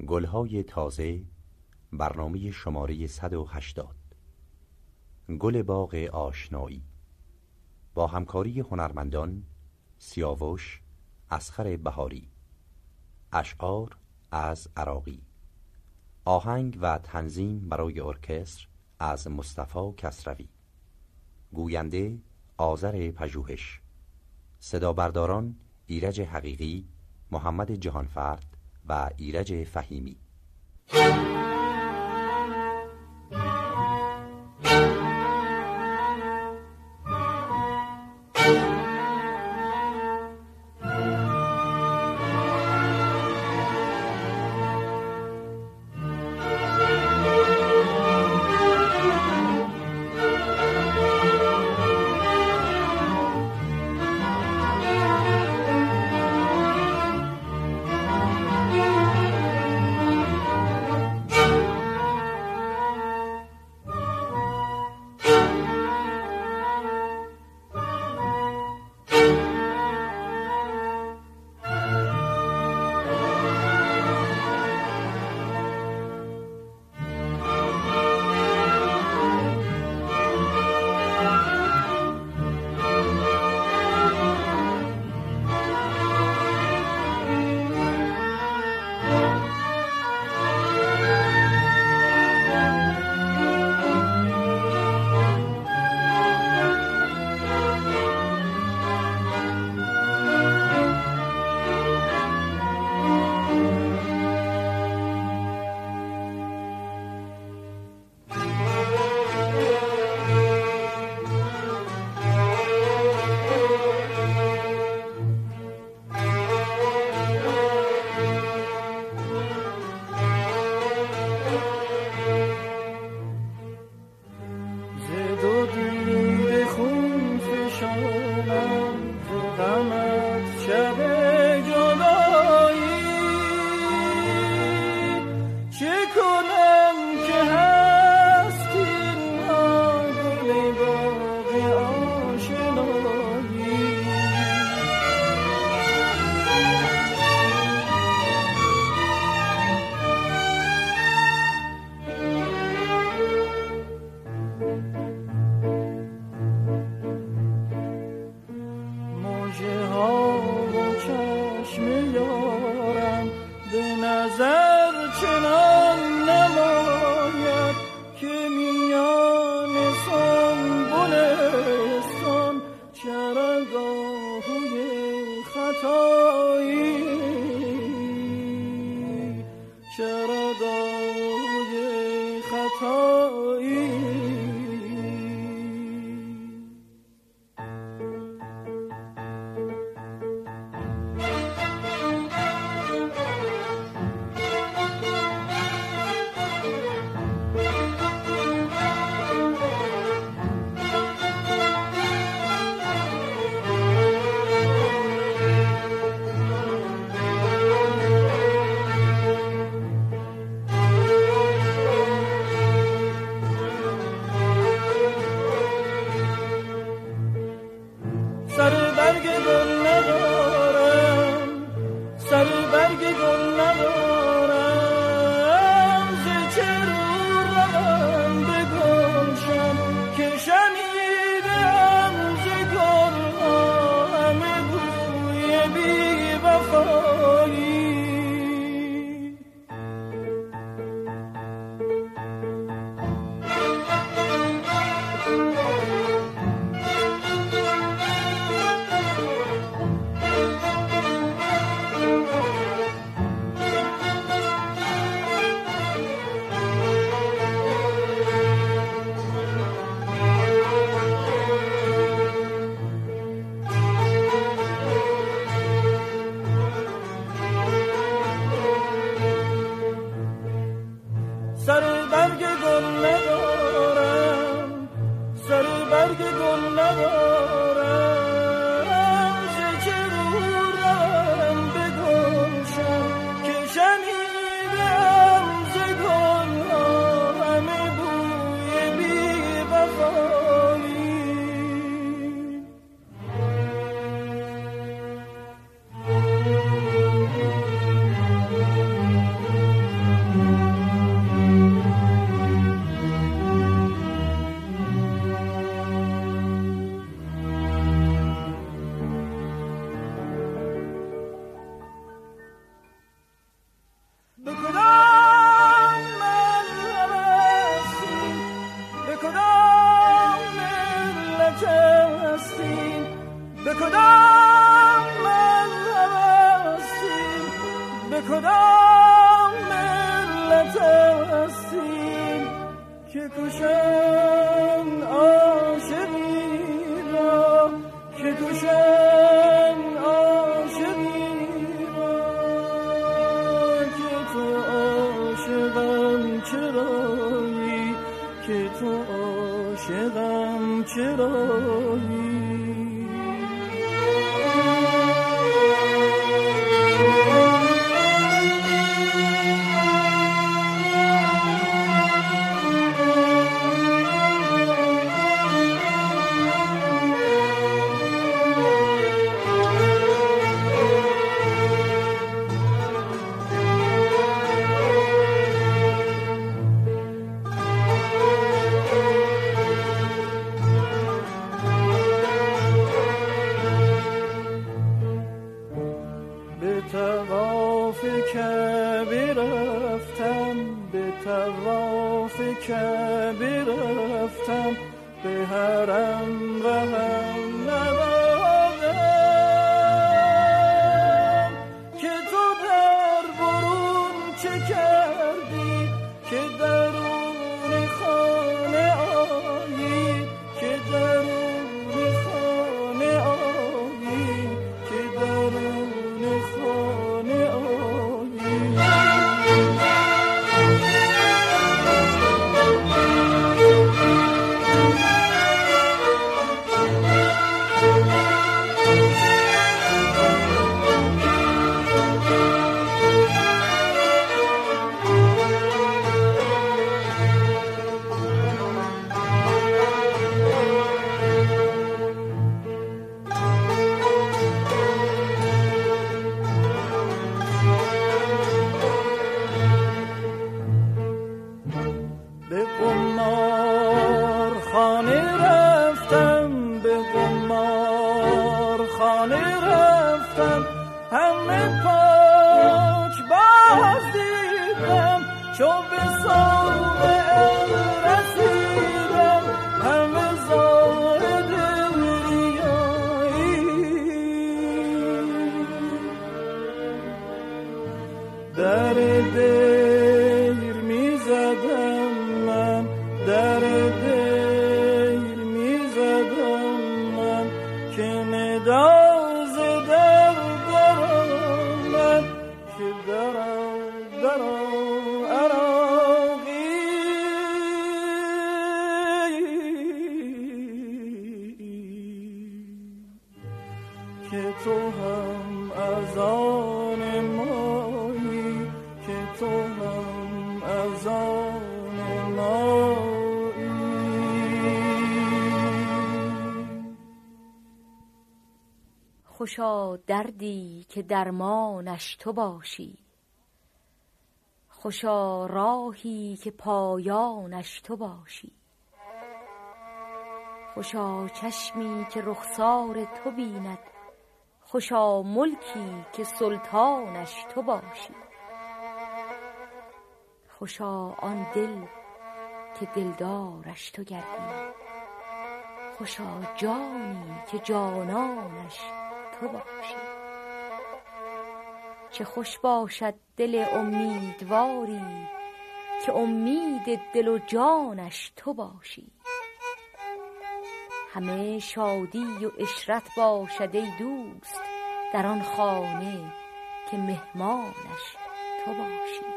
گلهای تازه برنامه شماره 180 گل باغ آشنایی. با همکاری هنرمندان سیاوش اسخر بهاری. اشعار از عراقی. آهنگ و تنظیم برای ارکستر از مصطفی کسروی. گوینده آذر پژوهش. صدا برداران ایرج حقیقی محمد جهانفرد. و ایرج فهیمی. सर दर्द کدام خوشا دردی که درمانش تو باشی. خوشا راهی که پایانش تو باشی. خوشا چشمی که رخسار تو بیند. خوشا ملکی که سلطانش تو باشی. خوشا آن دل که دلدارش تو گردی. خوشا جانی که جانانش تو باشی. چه خوش باشد دل امیدواری که امید دل و جانش تو باشی. همه شادی و اشرت باشد ای دوست در آن خانه که مهمانش تو باشی.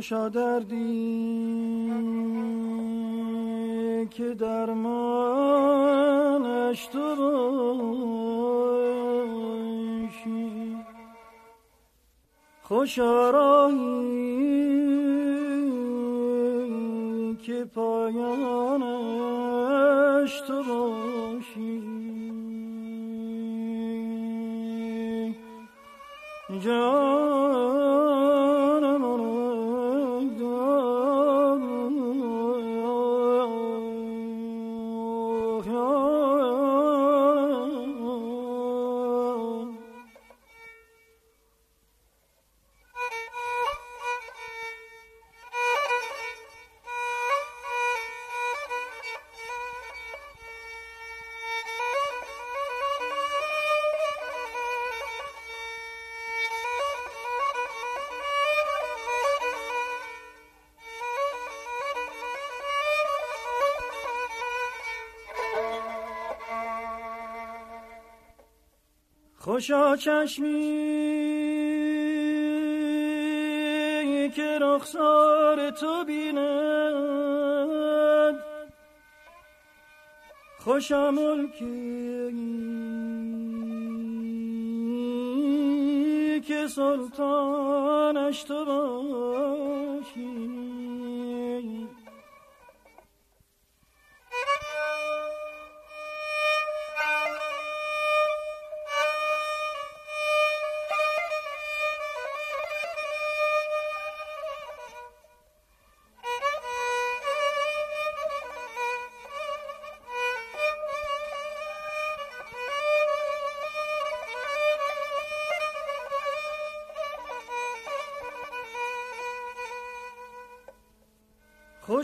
خوشا دردی که درمانش تو باشی خوشا راهی که پایانش تو باشی جان خوشا چشمی که رخسار تو بیند. خوشا ملکی که سلطانش تو باشی.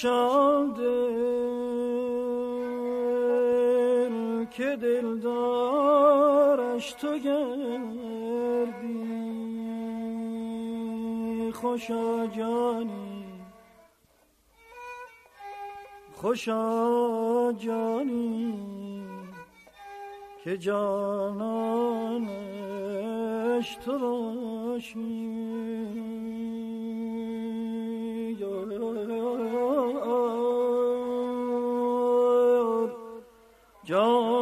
خوشا دل که دلدارش تو گردی. خوشا جانی خوشا جانی که جانانش تو باشی. Yo.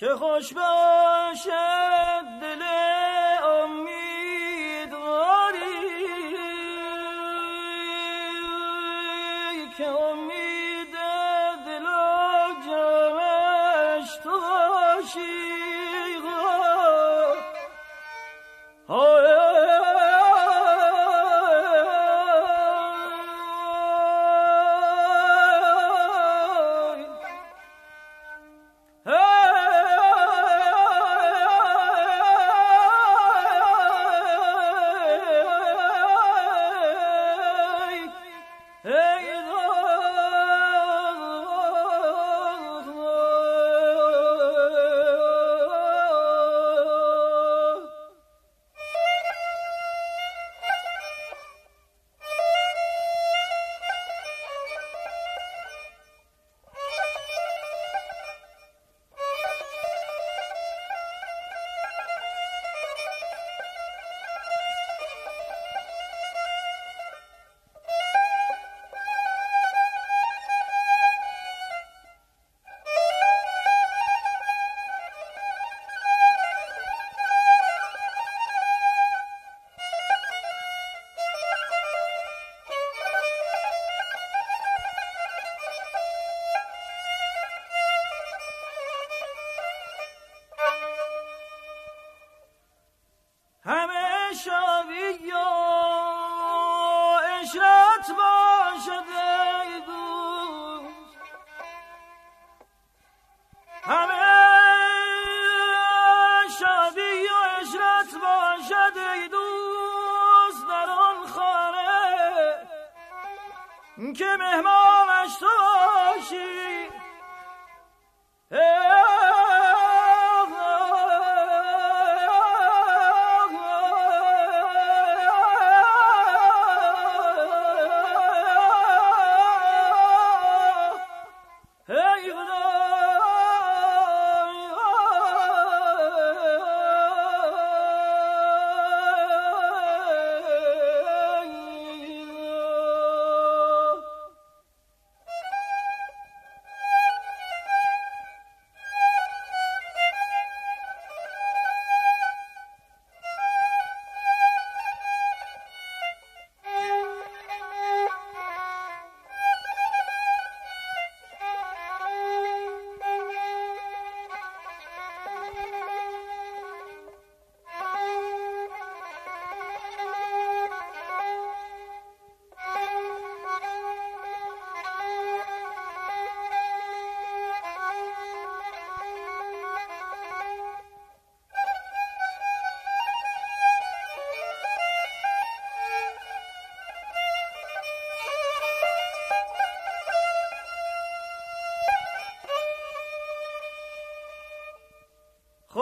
که خوش باشد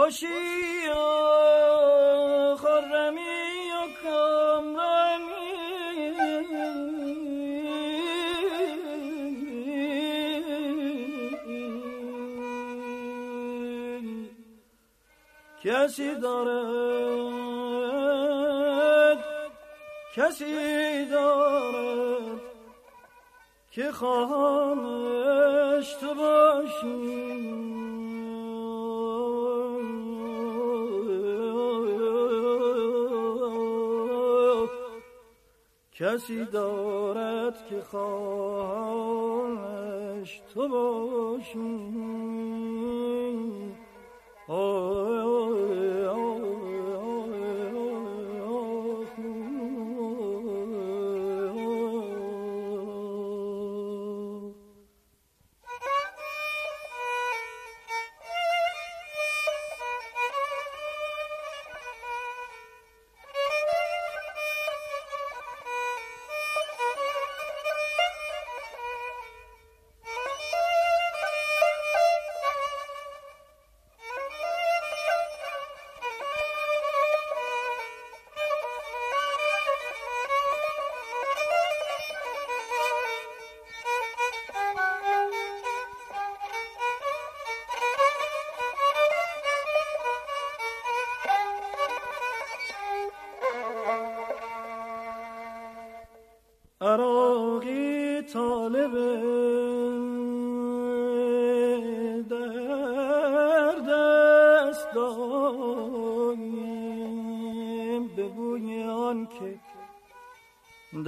خوشی و خرمی و کسی دارد کسی دارد که خواهانش تو باشی. کسی دارد که خواهش تو باشی.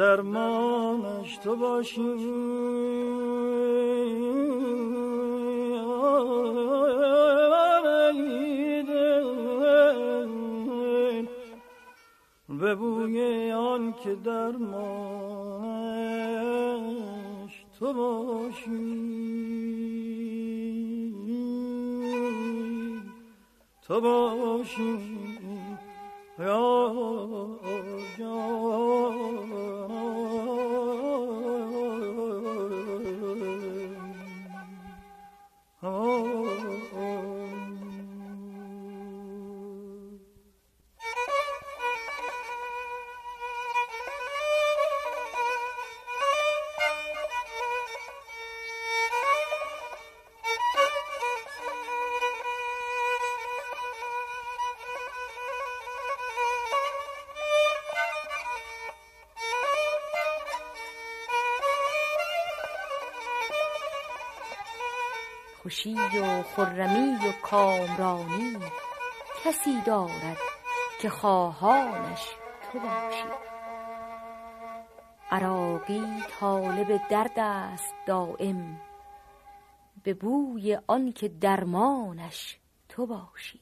درمانش تو باشی. به بوی آن که درمانش تو باشی. تو باشی. خوشی و خرمی و کامرانی کسی دارد که خواهانش تو باشی. عراقی طالب درد است دائم به بوی آنکه درمانش تو باشی.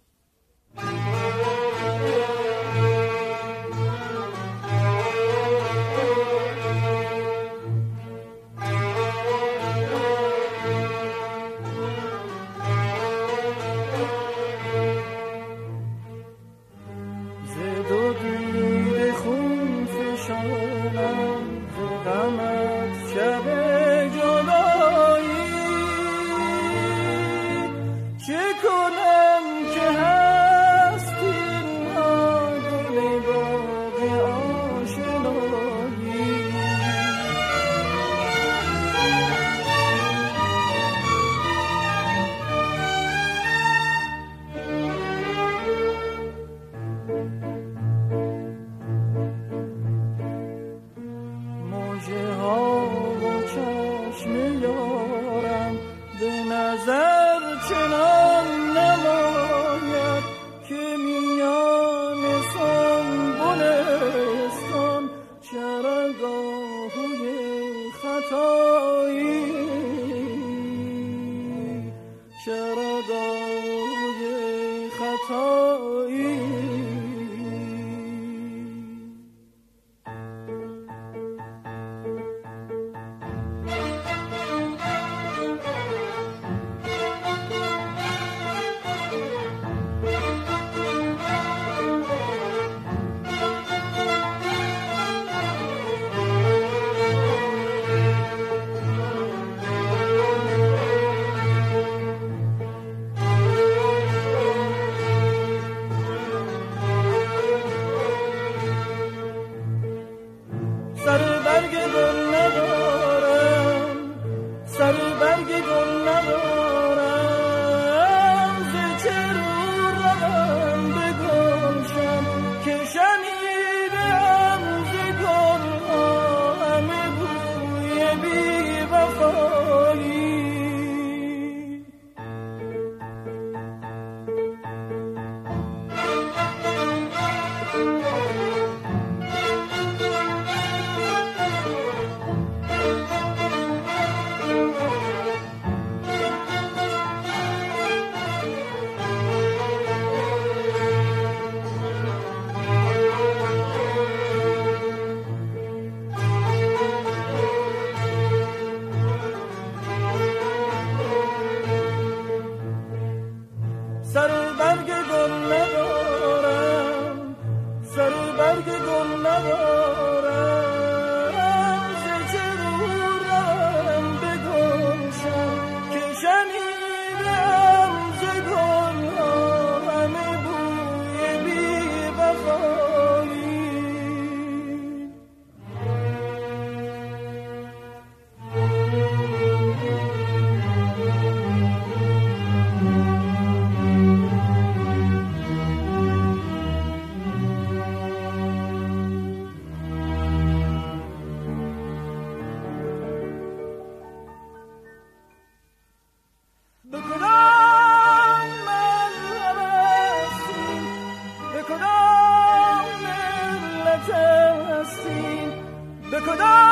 可能。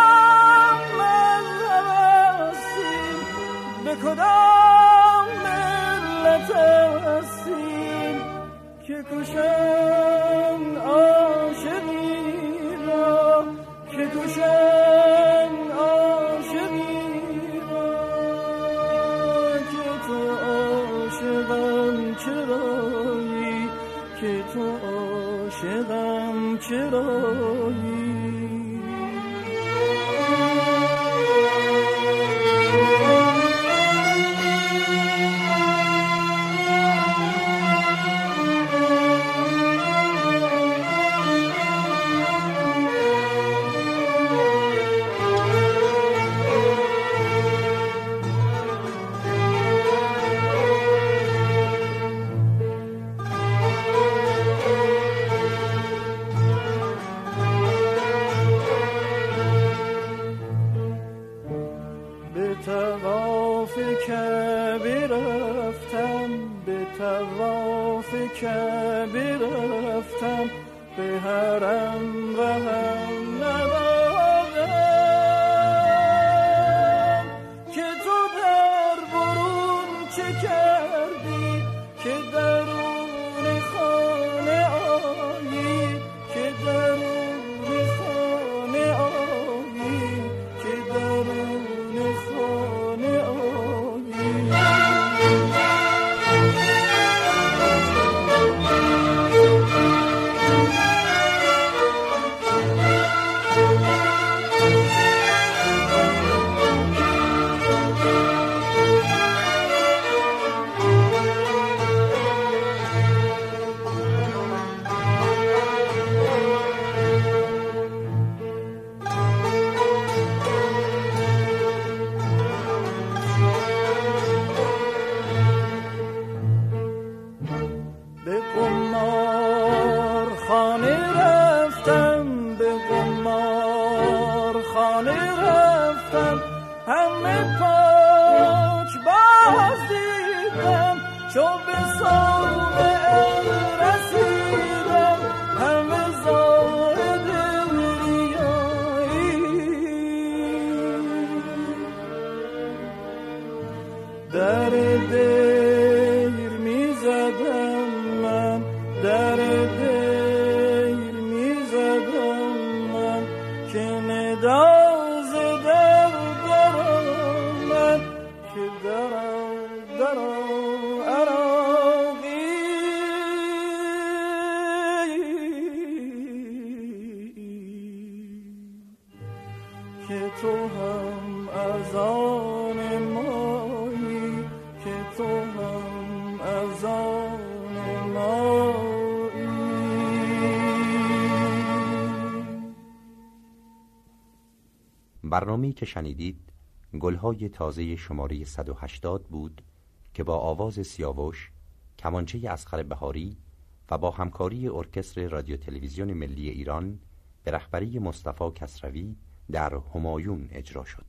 برنامه‌ای که شنیدید گلهای تازه شماره 180 بود که با آواز سیاوش، کمانچه اسخر بهاری و با همکاری ارکستر رادیو تلویزیون ملی ایران به رهبری مصطفی کسروی در همایون اجرا شد.